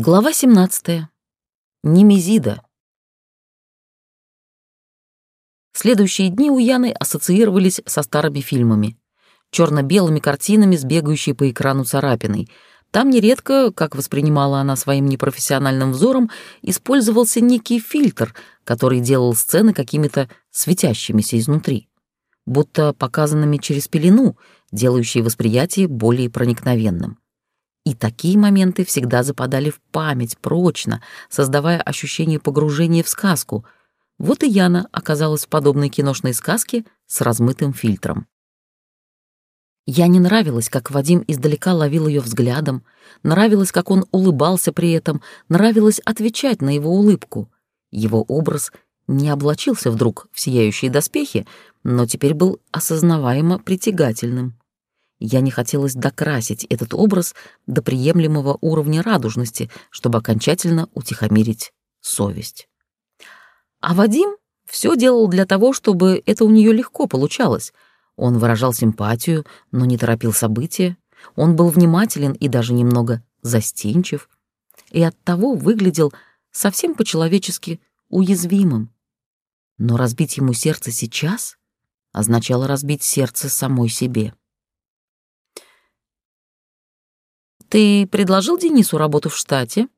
Глава 17. Немезида. Следующие дни у Яны ассоциировались со старыми фильмами. черно-белыми картинами с бегающей по экрану царапиной. Там нередко, как воспринимала она своим непрофессиональным взором, использовался некий фильтр, который делал сцены какими-то светящимися изнутри, будто показанными через пелену, делающей восприятие более проникновенным. И такие моменты всегда западали в память прочно, создавая ощущение погружения в сказку. Вот и Яна оказалась в подобной киношной сказке с размытым фильтром. Я не нравилось, как Вадим издалека ловил ее взглядом, нравилось, как он улыбался при этом, нравилось отвечать на его улыбку. Его образ не облачился вдруг в сияющие доспехи, но теперь был осознаваемо притягательным. Я не хотелось докрасить этот образ до приемлемого уровня радужности, чтобы окончательно утихомирить совесть. А Вадим все делал для того, чтобы это у нее легко получалось. Он выражал симпатию, но не торопил события. Он был внимателен и даже немного застенчив. И оттого выглядел совсем по-человечески уязвимым. Но разбить ему сердце сейчас означало разбить сердце самой себе. Ты предложил Денису работу в штате?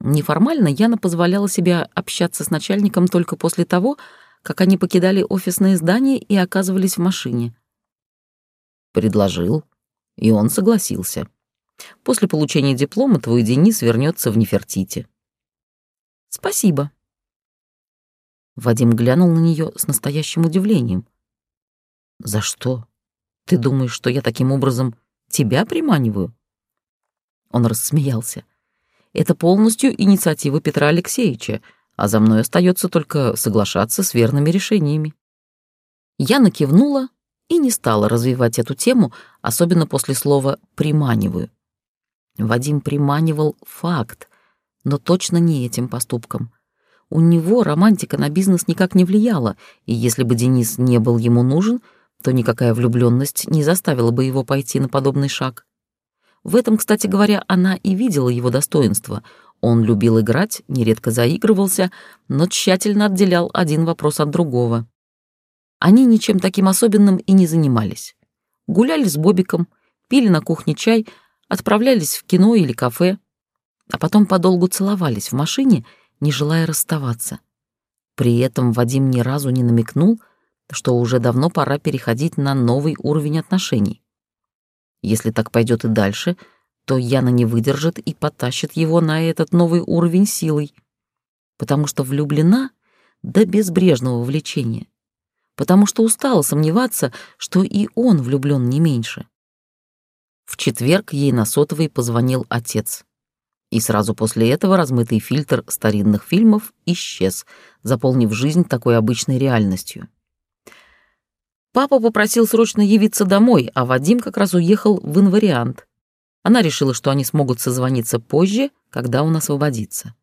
Неформально Яна позволяла себе общаться с начальником только после того, как они покидали офисное здание и оказывались в машине. Предложил, и он согласился. После получения диплома твой Денис вернется в Нефертити. Спасибо. Вадим глянул на нее с настоящим удивлением. За что? Ты думаешь, что я таким образом Тебя приманиваю?» Он рассмеялся. «Это полностью инициатива Петра Алексеевича, а за мной остается только соглашаться с верными решениями». Я накивнула и не стала развивать эту тему, особенно после слова «приманиваю». Вадим приманивал факт, но точно не этим поступком. У него романтика на бизнес никак не влияла, и если бы Денис не был ему нужен — то никакая влюбленность не заставила бы его пойти на подобный шаг. В этом, кстати говоря, она и видела его достоинство. Он любил играть, нередко заигрывался, но тщательно отделял один вопрос от другого. Они ничем таким особенным и не занимались. Гуляли с Бобиком, пили на кухне чай, отправлялись в кино или кафе, а потом подолгу целовались в машине, не желая расставаться. При этом Вадим ни разу не намекнул, что уже давно пора переходить на новый уровень отношений. Если так пойдет и дальше, то Яна не выдержит и потащит его на этот новый уровень силой, потому что влюблена до безбрежного влечения, потому что устала сомневаться, что и он влюблен не меньше. В четверг ей на сотовый позвонил отец. И сразу после этого размытый фильтр старинных фильмов исчез, заполнив жизнь такой обычной реальностью. Папа попросил срочно явиться домой, а Вадим как раз уехал в инвариант. Она решила, что они смогут созвониться позже, когда он освободится.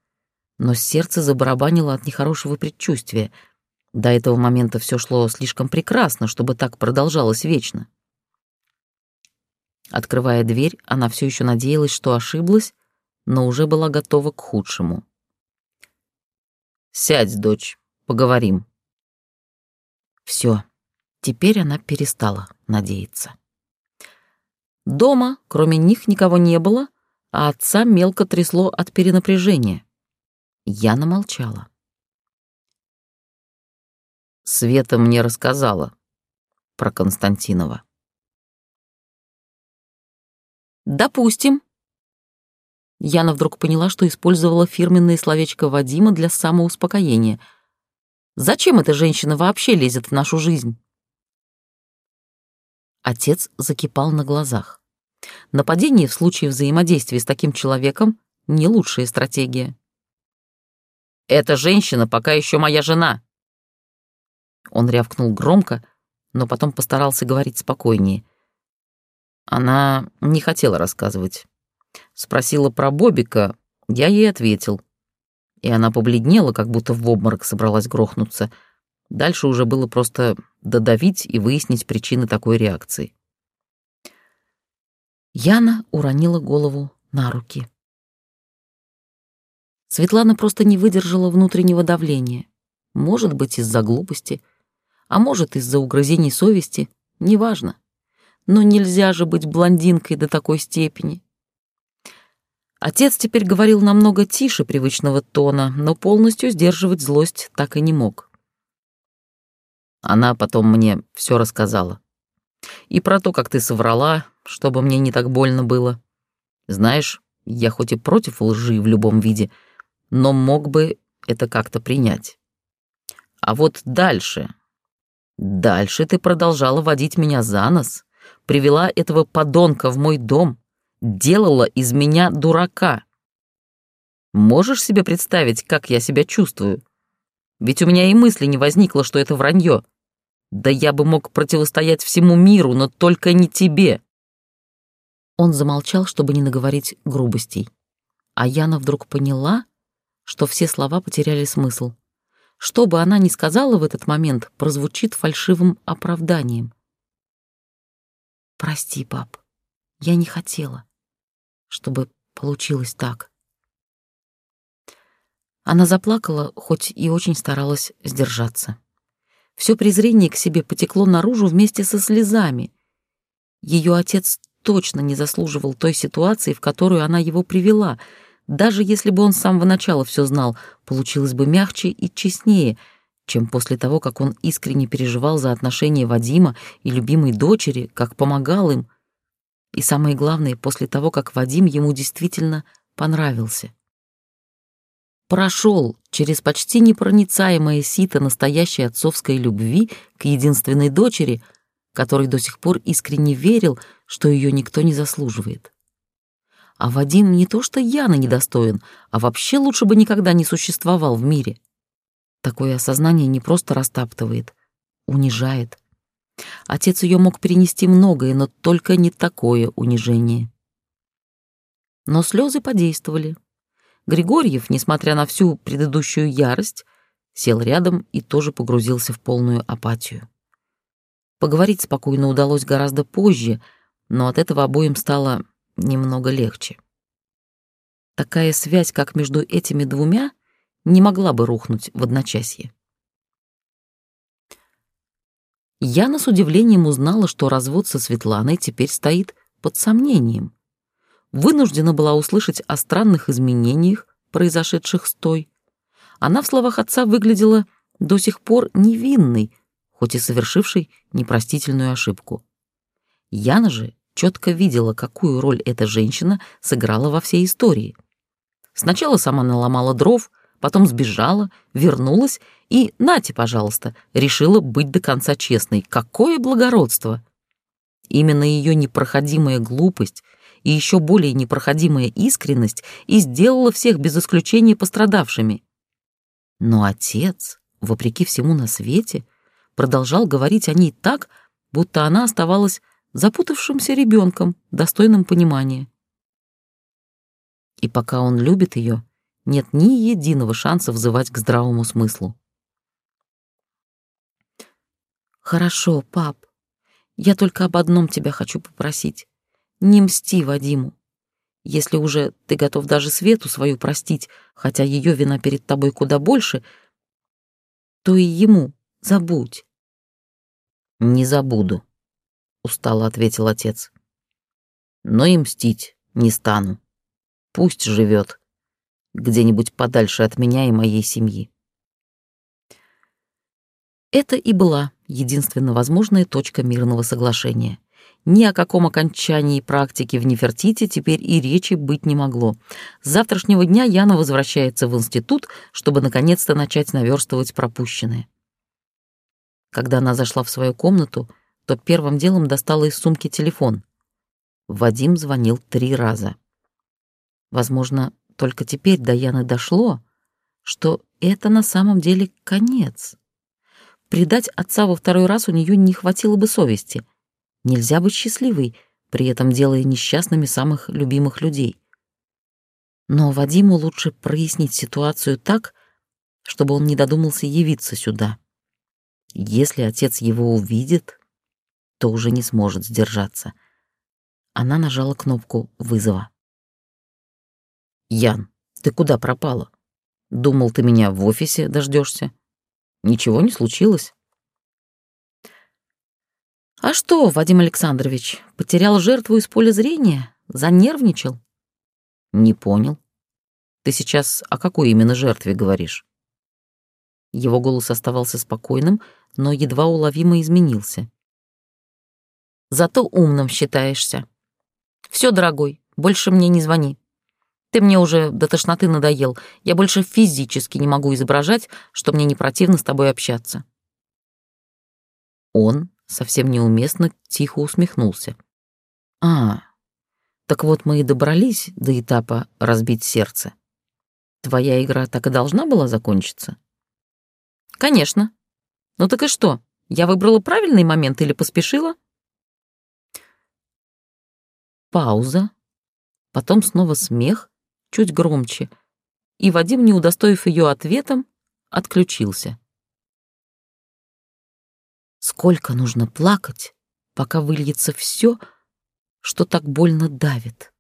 Но сердце забарабанило от нехорошего предчувствия. До этого момента все шло слишком прекрасно, чтобы так продолжалось вечно. Открывая дверь, она все еще надеялась, что ошиблась, но уже была готова к худшему. «Сядь, дочь, поговорим». Все, Теперь она перестала надеяться. Дома, кроме них, никого не было, а отца мелко трясло от перенапряжения. Я намолчала. Света мне рассказала про Константинова. «Допустим». Яна вдруг поняла, что использовала фирменное словечко Вадима для самоуспокоения. «Зачем эта женщина вообще лезет в нашу жизнь?» Отец закипал на глазах. Нападение в случае взаимодействия с таким человеком — не лучшая стратегия. «Эта женщина пока еще моя жена!» Он рявкнул громко, но потом постарался говорить спокойнее. Она не хотела рассказывать. Спросила про Бобика, я ей ответил. И она побледнела, как будто в обморок собралась грохнуться — Дальше уже было просто додавить и выяснить причины такой реакции. Яна уронила голову на руки. Светлана просто не выдержала внутреннего давления. Может быть, из-за глупости, а может, из-за угрызений совести, неважно. Но нельзя же быть блондинкой до такой степени. Отец теперь говорил намного тише привычного тона, но полностью сдерживать злость так и не мог. Она потом мне все рассказала. И про то, как ты соврала, чтобы мне не так больно было. Знаешь, я хоть и против лжи в любом виде, но мог бы это как-то принять. А вот дальше... Дальше ты продолжала водить меня за нос, привела этого подонка в мой дом, делала из меня дурака. Можешь себе представить, как я себя чувствую? Ведь у меня и мысли не возникло, что это вранье. Да я бы мог противостоять всему миру, но только не тебе. Он замолчал, чтобы не наговорить грубостей. А Яна вдруг поняла, что все слова потеряли смысл. Что бы она ни сказала в этот момент, прозвучит фальшивым оправданием. «Прости, пап, я не хотела, чтобы получилось так». Она заплакала, хоть и очень старалась сдержаться. Все презрение к себе потекло наружу вместе со слезами. Ее отец точно не заслуживал той ситуации, в которую она его привела. Даже если бы он с самого начала все знал, получилось бы мягче и честнее, чем после того, как он искренне переживал за отношения Вадима и любимой дочери, как помогал им. И самое главное, после того, как Вадим ему действительно понравился прошел через почти непроницаемое сито настоящей отцовской любви к единственной дочери, который до сих пор искренне верил, что ее никто не заслуживает. А Вадим не то что Яна недостоин, а вообще лучше бы никогда не существовал в мире. Такое осознание не просто растаптывает, унижает. Отец ее мог перенести многое, но только не такое унижение. Но слезы подействовали. Григорьев, несмотря на всю предыдущую ярость, сел рядом и тоже погрузился в полную апатию. Поговорить спокойно удалось гораздо позже, но от этого обоим стало немного легче. Такая связь, как между этими двумя, не могла бы рухнуть в одночасье. Яна с удивлением узнала, что развод со Светланой теперь стоит под сомнением вынуждена была услышать о странных изменениях, произошедших с той. Она в словах отца выглядела до сих пор невинной, хоть и совершившей непростительную ошибку. Яна же четко видела, какую роль эта женщина сыграла во всей истории. Сначала сама наломала дров, потом сбежала, вернулась и, нате, пожалуйста, решила быть до конца честной. Какое благородство! Именно ее непроходимая глупость и еще более непроходимая искренность и сделала всех без исключения пострадавшими. Но отец, вопреки всему на свете, продолжал говорить о ней так, будто она оставалась запутавшимся ребенком, достойным понимания. И пока он любит ее, нет ни единого шанса взывать к здравому смыслу. «Хорошо, пап. Я только об одном тебя хочу попросить. Не мсти Вадиму. Если уже ты готов даже Свету свою простить, хотя ее вина перед тобой куда больше, то и ему забудь. «Не забуду», — устало ответил отец. «Но и мстить не стану. Пусть живет где-нибудь подальше от меня и моей семьи». Это и была единственно возможная точка мирного соглашения. Ни о каком окончании практики в Нефертите теперь и речи быть не могло. С завтрашнего дня Яна возвращается в институт, чтобы наконец-то начать наверстывать пропущенное. Когда она зашла в свою комнату, то первым делом достала из сумки телефон. Вадим звонил три раза. Возможно, только теперь до Яны дошло, что это на самом деле конец. Предать отца во второй раз у нее не хватило бы совести — Нельзя быть счастливой, при этом делая несчастными самых любимых людей. Но Вадиму лучше прояснить ситуацию так, чтобы он не додумался явиться сюда. Если отец его увидит, то уже не сможет сдержаться. Она нажала кнопку вызова. «Ян, ты куда пропала? Думал, ты меня в офисе дождешься. Ничего не случилось. А что, Вадим Александрович, потерял жертву из поля зрения? Занервничал? Не понял. Ты сейчас о какой именно жертве говоришь? Его голос оставался спокойным, но едва уловимо изменился. Зато умным считаешься. Все, дорогой, больше мне не звони. Ты мне уже до тошноты надоел. Я больше физически не могу изображать, что мне не противно с тобой общаться. Он совсем неуместно тихо усмехнулся. А, так вот мы и добрались до этапа разбить сердце. Твоя игра так и должна была закончиться? Конечно. Ну так и что? Я выбрала правильный момент или поспешила? Пауза. Потом снова смех, чуть громче. И Вадим, не удостоив ее ответом, отключился. Сколько нужно плакать, пока выльется все, что так больно давит?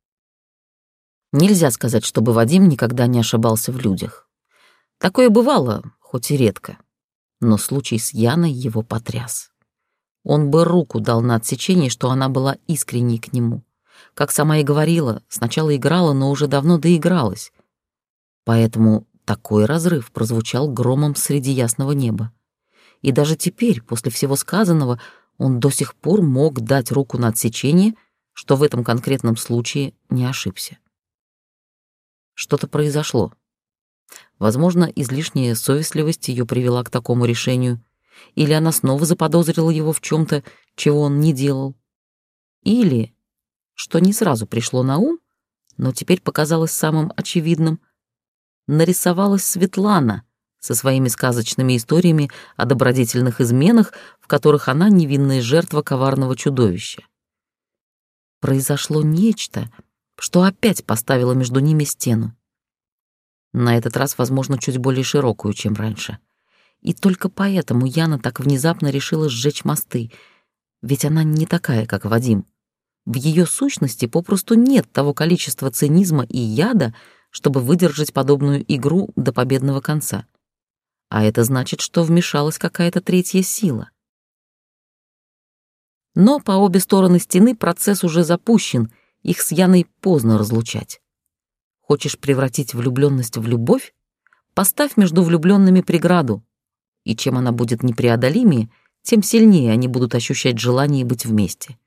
Нельзя сказать, чтобы Вадим никогда не ошибался в людях. Такое бывало, хоть и редко. Но случай с Яной его потряс. Он бы руку дал на отсечение, что она была искренней к нему. Как сама и говорила, сначала играла, но уже давно доигралась. Поэтому такой разрыв прозвучал громом среди ясного неба. И даже теперь, после всего сказанного, он до сих пор мог дать руку на отсечение, что в этом конкретном случае не ошибся. Что-то произошло. Возможно, излишняя совестливость ее привела к такому решению, или она снова заподозрила его в чем то чего он не делал. Или, что не сразу пришло на ум, но теперь показалось самым очевидным, нарисовалась Светлана — со своими сказочными историями о добродетельных изменах, в которых она невинная жертва коварного чудовища. Произошло нечто, что опять поставило между ними стену. На этот раз, возможно, чуть более широкую, чем раньше. И только поэтому Яна так внезапно решила сжечь мосты, ведь она не такая, как Вадим. В ее сущности попросту нет того количества цинизма и яда, чтобы выдержать подобную игру до победного конца а это значит, что вмешалась какая-то третья сила. Но по обе стороны стены процесс уже запущен, их с Яной поздно разлучать. Хочешь превратить влюбленность в любовь? Поставь между влюбленными преграду, и чем она будет непреодолимее, тем сильнее они будут ощущать желание быть вместе.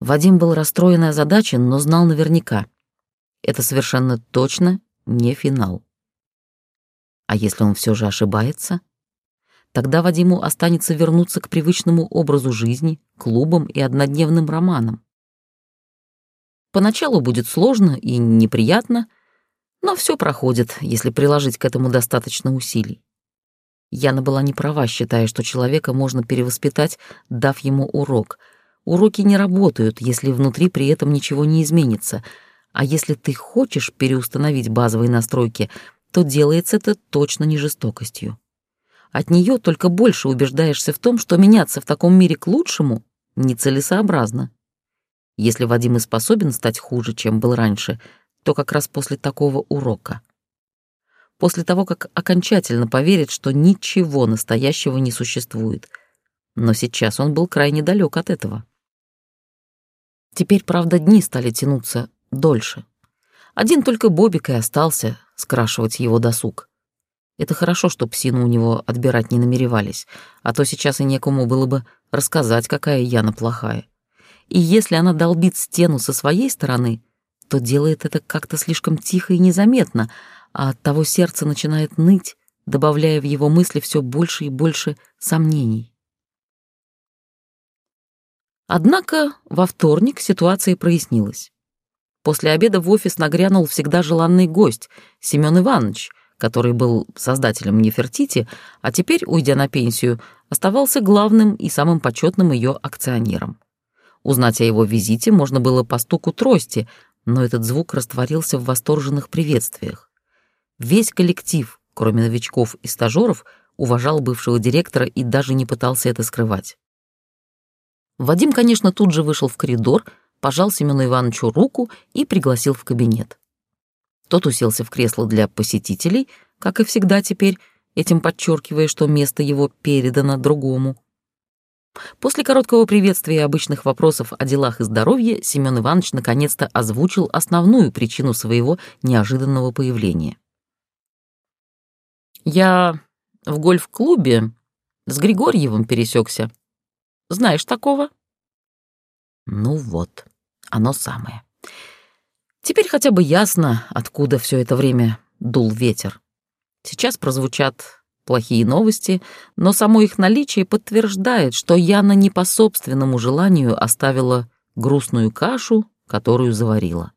Вадим был расстроен и озадачен, но знал наверняка. Это совершенно точно не финал. А если он все же ошибается? Тогда Вадиму останется вернуться к привычному образу жизни, клубам и однодневным романам. Поначалу будет сложно и неприятно, но все проходит, если приложить к этому достаточно усилий. Яна была не права, считая, что человека можно перевоспитать, дав ему урок. Уроки не работают, если внутри при этом ничего не изменится, а если ты хочешь переустановить базовые настройки — то делается это точно не жестокостью. От нее только больше убеждаешься в том, что меняться в таком мире к лучшему нецелесообразно. Если Вадим и способен стать хуже, чем был раньше, то как раз после такого урока. После того, как окончательно поверит, что ничего настоящего не существует. Но сейчас он был крайне далек от этого. Теперь, правда, дни стали тянуться дольше. Один только Бобик и остался скрашивать его досуг. Это хорошо, что псину у него отбирать не намеревались, а то сейчас и некому было бы рассказать, какая Яна плохая. И если она долбит стену со своей стороны, то делает это как-то слишком тихо и незаметно, а от того сердце начинает ныть, добавляя в его мысли все больше и больше сомнений. Однако во вторник ситуация прояснилась. После обеда в офис нагрянул всегда желанный гость, Семён Иванович, который был создателем Нефертити, а теперь, уйдя на пенсию, оставался главным и самым почетным ее акционером. Узнать о его визите можно было по стуку трости, но этот звук растворился в восторженных приветствиях. Весь коллектив, кроме новичков и стажеров, уважал бывшего директора и даже не пытался это скрывать. Вадим, конечно, тут же вышел в коридор, пожал Семену Ивановичу руку и пригласил в кабинет. Тот уселся в кресло для посетителей, как и всегда теперь, этим подчеркивая, что место его передано другому. После короткого приветствия и обычных вопросов о делах и здоровье Семен Иванович наконец-то озвучил основную причину своего неожиданного появления. «Я в гольф-клубе с Григорьевым пересекся. Знаешь такого?» «Ну вот, оно самое. Теперь хотя бы ясно, откуда все это время дул ветер. Сейчас прозвучат плохие новости, но само их наличие подтверждает, что Яна не по собственному желанию оставила грустную кашу, которую заварила.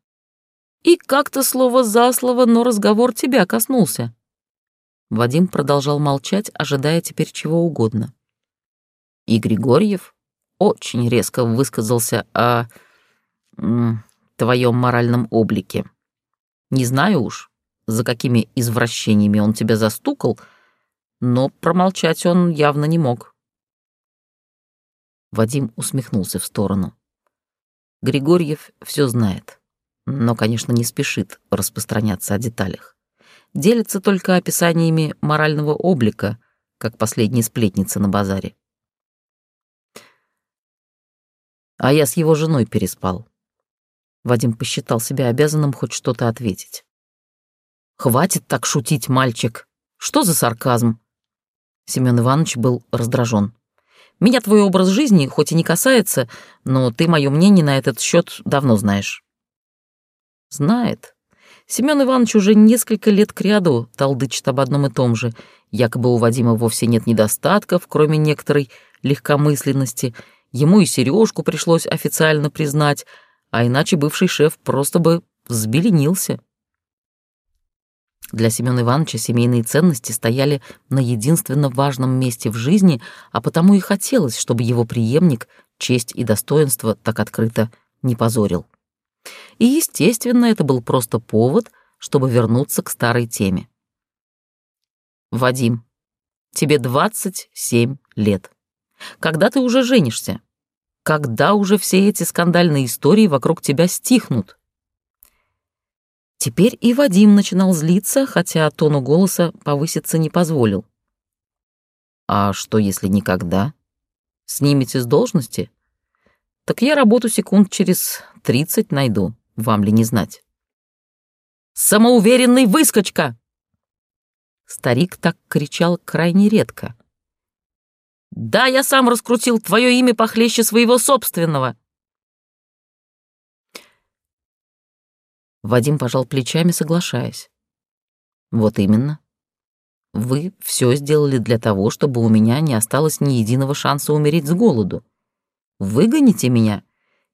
И как-то слово за слово, но разговор тебя коснулся. Вадим продолжал молчать, ожидая теперь чего угодно. И Григорьев очень резко высказался о твоем моральном облике. Не знаю уж, за какими извращениями он тебя застукал, но промолчать он явно не мог. Вадим усмехнулся в сторону. Григорьев все знает, но, конечно, не спешит распространяться о деталях. Делится только описаниями морального облика, как последняя сплетница на базаре. А я с его женой переспал. Вадим посчитал себя обязанным хоть что-то ответить. «Хватит так шутить, мальчик! Что за сарказм?» Семен Иванович был раздражен. «Меня твой образ жизни хоть и не касается, но ты мое мнение на этот счет давно знаешь». «Знает». Семен Иванович уже несколько лет кряду толдычит об одном и том же. Якобы у Вадима вовсе нет недостатков, кроме некоторой легкомысленности. Ему и сережку пришлось официально признать — а иначе бывший шеф просто бы взбеленился. Для Семёна Ивановича семейные ценности стояли на единственно важном месте в жизни, а потому и хотелось, чтобы его преемник честь и достоинство так открыто не позорил. И, естественно, это был просто повод, чтобы вернуться к старой теме. «Вадим, тебе 27 лет. Когда ты уже женишься?» Когда уже все эти скандальные истории вокруг тебя стихнут? Теперь и Вадим начинал злиться, хотя тону голоса повыситься не позволил. А что, если никогда? Снимете с должности? Так я работу секунд через тридцать найду, вам ли не знать. Самоуверенный выскочка! Старик так кричал крайне редко. Да, я сам раскрутил твое имя похлеще своего собственного. Вадим пожал плечами, соглашаясь. Вот именно. Вы все сделали для того, чтобы у меня не осталось ни единого шанса умереть с голоду. Выгоните меня,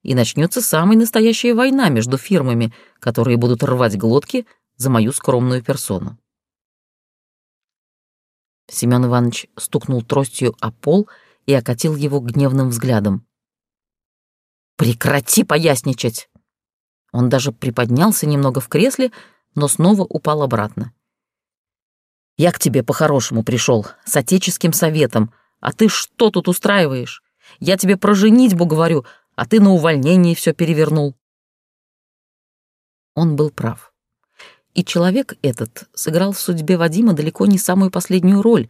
и начнется самая настоящая война между фирмами, которые будут рвать глотки за мою скромную персону. Семен Иванович стукнул тростью о пол и окатил его гневным взглядом. «Прекрати поясничать!» Он даже приподнялся немного в кресле, но снова упал обратно. «Я к тебе по-хорошему пришел, с отеческим советом, а ты что тут устраиваешь? Я тебе про женитьбу говорю, а ты на увольнении все перевернул». Он был прав. И человек этот сыграл в судьбе Вадима далеко не самую последнюю роль,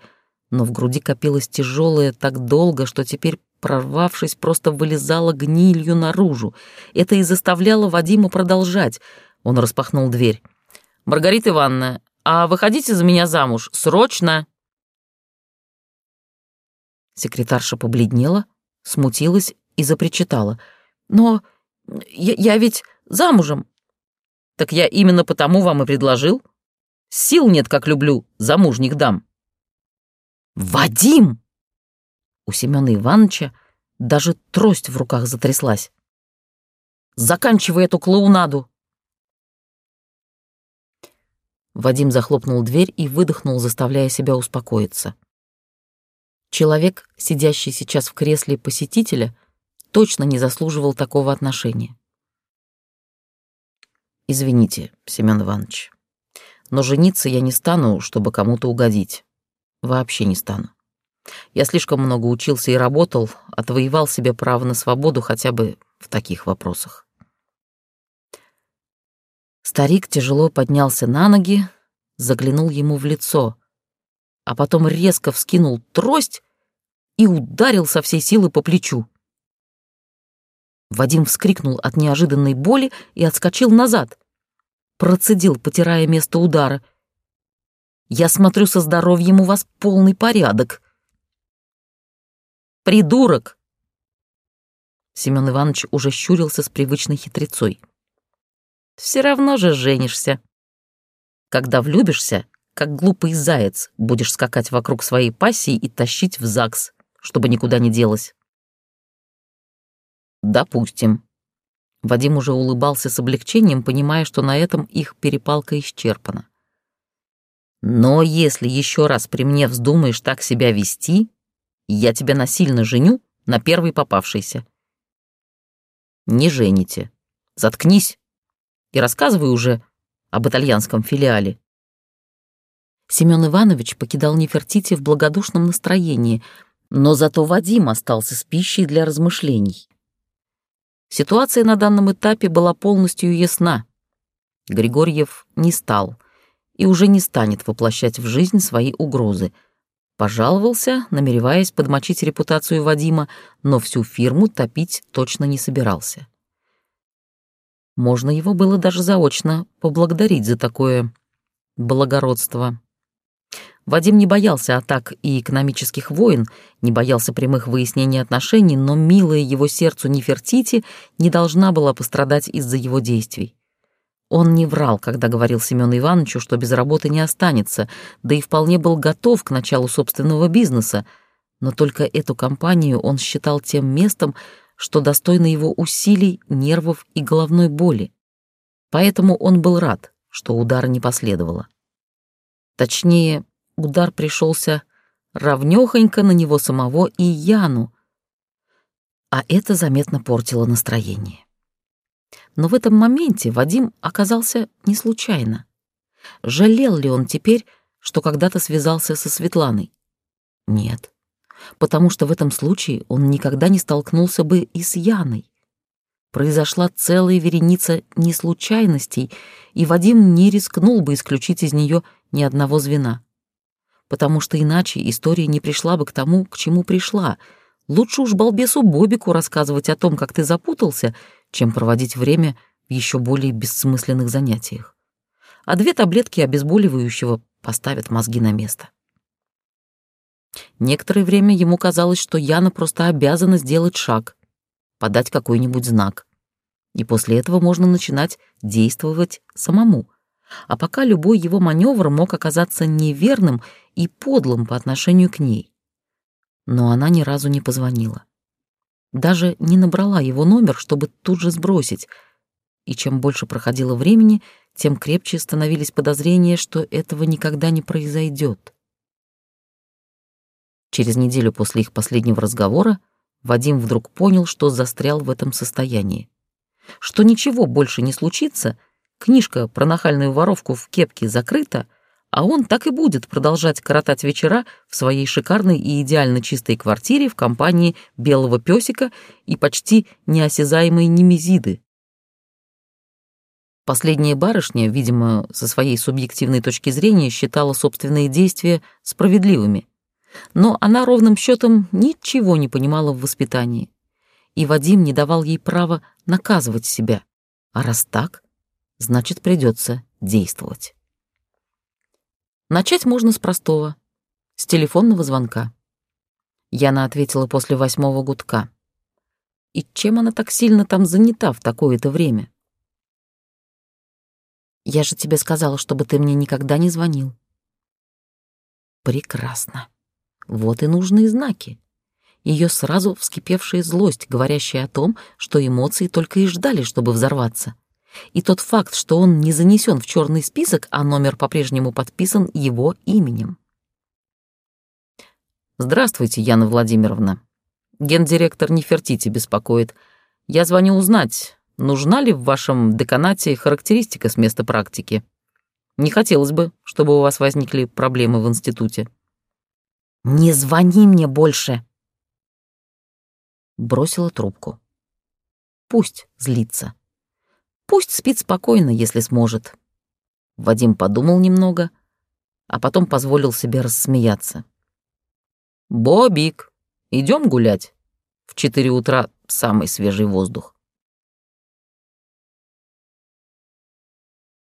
но в груди копилось тяжелое так долго, что теперь, прорвавшись, просто вылезала гнилью наружу. Это и заставляло Вадима продолжать. Он распахнул дверь. «Маргарита Ивановна, а выходите за меня замуж, срочно!» Секретарша побледнела, смутилась и запричитала. «Но я, я ведь замужем!» Так я именно потому вам и предложил. Сил нет, как люблю, замужних дам. Вадим! У Семёна Ивановича даже трость в руках затряслась. Заканчивай эту клоунаду. Вадим захлопнул дверь и выдохнул, заставляя себя успокоиться. Человек, сидящий сейчас в кресле посетителя, точно не заслуживал такого отношения. Извините, Семен Иванович, но жениться я не стану, чтобы кому-то угодить. Вообще не стану. Я слишком много учился и работал, отвоевал себе право на свободу хотя бы в таких вопросах. Старик тяжело поднялся на ноги, заглянул ему в лицо, а потом резко вскинул трость и ударил со всей силы по плечу. Вадим вскрикнул от неожиданной боли и отскочил назад. Процедил, потирая место удара. «Я смотрю, со здоровьем у вас полный порядок». «Придурок!» Семен Иванович уже щурился с привычной хитрецой. «Все равно же женишься. Когда влюбишься, как глупый заяц, будешь скакать вокруг своей пассии и тащить в ЗАГС, чтобы никуда не делась». «Допустим». Вадим уже улыбался с облегчением, понимая, что на этом их перепалка исчерпана. «Но если еще раз при мне вздумаешь так себя вести, я тебя насильно женю на первой попавшейся». «Не жените. Заткнись и рассказывай уже об итальянском филиале». Семен Иванович покидал Нефертити в благодушном настроении, но зато Вадим остался с пищей для размышлений. Ситуация на данном этапе была полностью ясна. Григорьев не стал и уже не станет воплощать в жизнь свои угрозы. Пожаловался, намереваясь подмочить репутацию Вадима, но всю фирму топить точно не собирался. Можно его было даже заочно поблагодарить за такое благородство. Вадим не боялся атак и экономических войн, не боялся прямых выяснений отношений, но милая его сердцу Нефертити не должна была пострадать из-за его действий. Он не врал, когда говорил Семену Ивановичу, что без работы не останется, да и вполне был готов к началу собственного бизнеса, но только эту компанию он считал тем местом, что достойно его усилий, нервов и головной боли. Поэтому он был рад, что удара не последовало. Точнее, удар пришелся равнёхонько на него самого и Яну, а это заметно портило настроение. Но в этом моменте Вадим оказался не случайно. Жалел ли он теперь, что когда-то связался со Светланой? Нет, потому что в этом случае он никогда не столкнулся бы и с Яной. Произошла целая вереница неслучайностей, и Вадим не рискнул бы исключить из нее ни одного звена потому что иначе история не пришла бы к тому, к чему пришла. Лучше уж балбесу Бобику рассказывать о том, как ты запутался, чем проводить время в еще более бессмысленных занятиях. А две таблетки обезболивающего поставят мозги на место. Некоторое время ему казалось, что Яна просто обязана сделать шаг, подать какой-нибудь знак. И после этого можно начинать действовать самому — а пока любой его маневр мог оказаться неверным и подлым по отношению к ней. Но она ни разу не позвонила. Даже не набрала его номер, чтобы тут же сбросить. И чем больше проходило времени, тем крепче становились подозрения, что этого никогда не произойдет. Через неделю после их последнего разговора Вадим вдруг понял, что застрял в этом состоянии. Что ничего больше не случится — Книжка про нахальную воровку в кепке закрыта, а он так и будет продолжать коротать вечера в своей шикарной и идеально чистой квартире в компании белого песика и почти неосязаемой немезиды. Последняя барышня, видимо, со своей субъективной точки зрения считала собственные действия справедливыми. Но она ровным счетом ничего не понимала в воспитании. И Вадим не давал ей права наказывать себя. А раз так, значит, придется действовать. Начать можно с простого, с телефонного звонка. Яна ответила после восьмого гудка. И чем она так сильно там занята в такое-то время? Я же тебе сказала, чтобы ты мне никогда не звонил. Прекрасно. Вот и нужные знаки. Ее сразу вскипевшая злость, говорящая о том, что эмоции только и ждали, чтобы взорваться и тот факт, что он не занесен в черный список, а номер по-прежнему подписан его именем. «Здравствуйте, Яна Владимировна. Гендиректор Нефертити беспокоит. Я звоню узнать, нужна ли в вашем деканате характеристика с места практики. Не хотелось бы, чтобы у вас возникли проблемы в институте». «Не звони мне больше!» Бросила трубку. Пусть злится. Пусть спит спокойно, если сможет. Вадим подумал немного, а потом позволил себе рассмеяться. «Бобик, идем гулять. В четыре утра самый свежий воздух».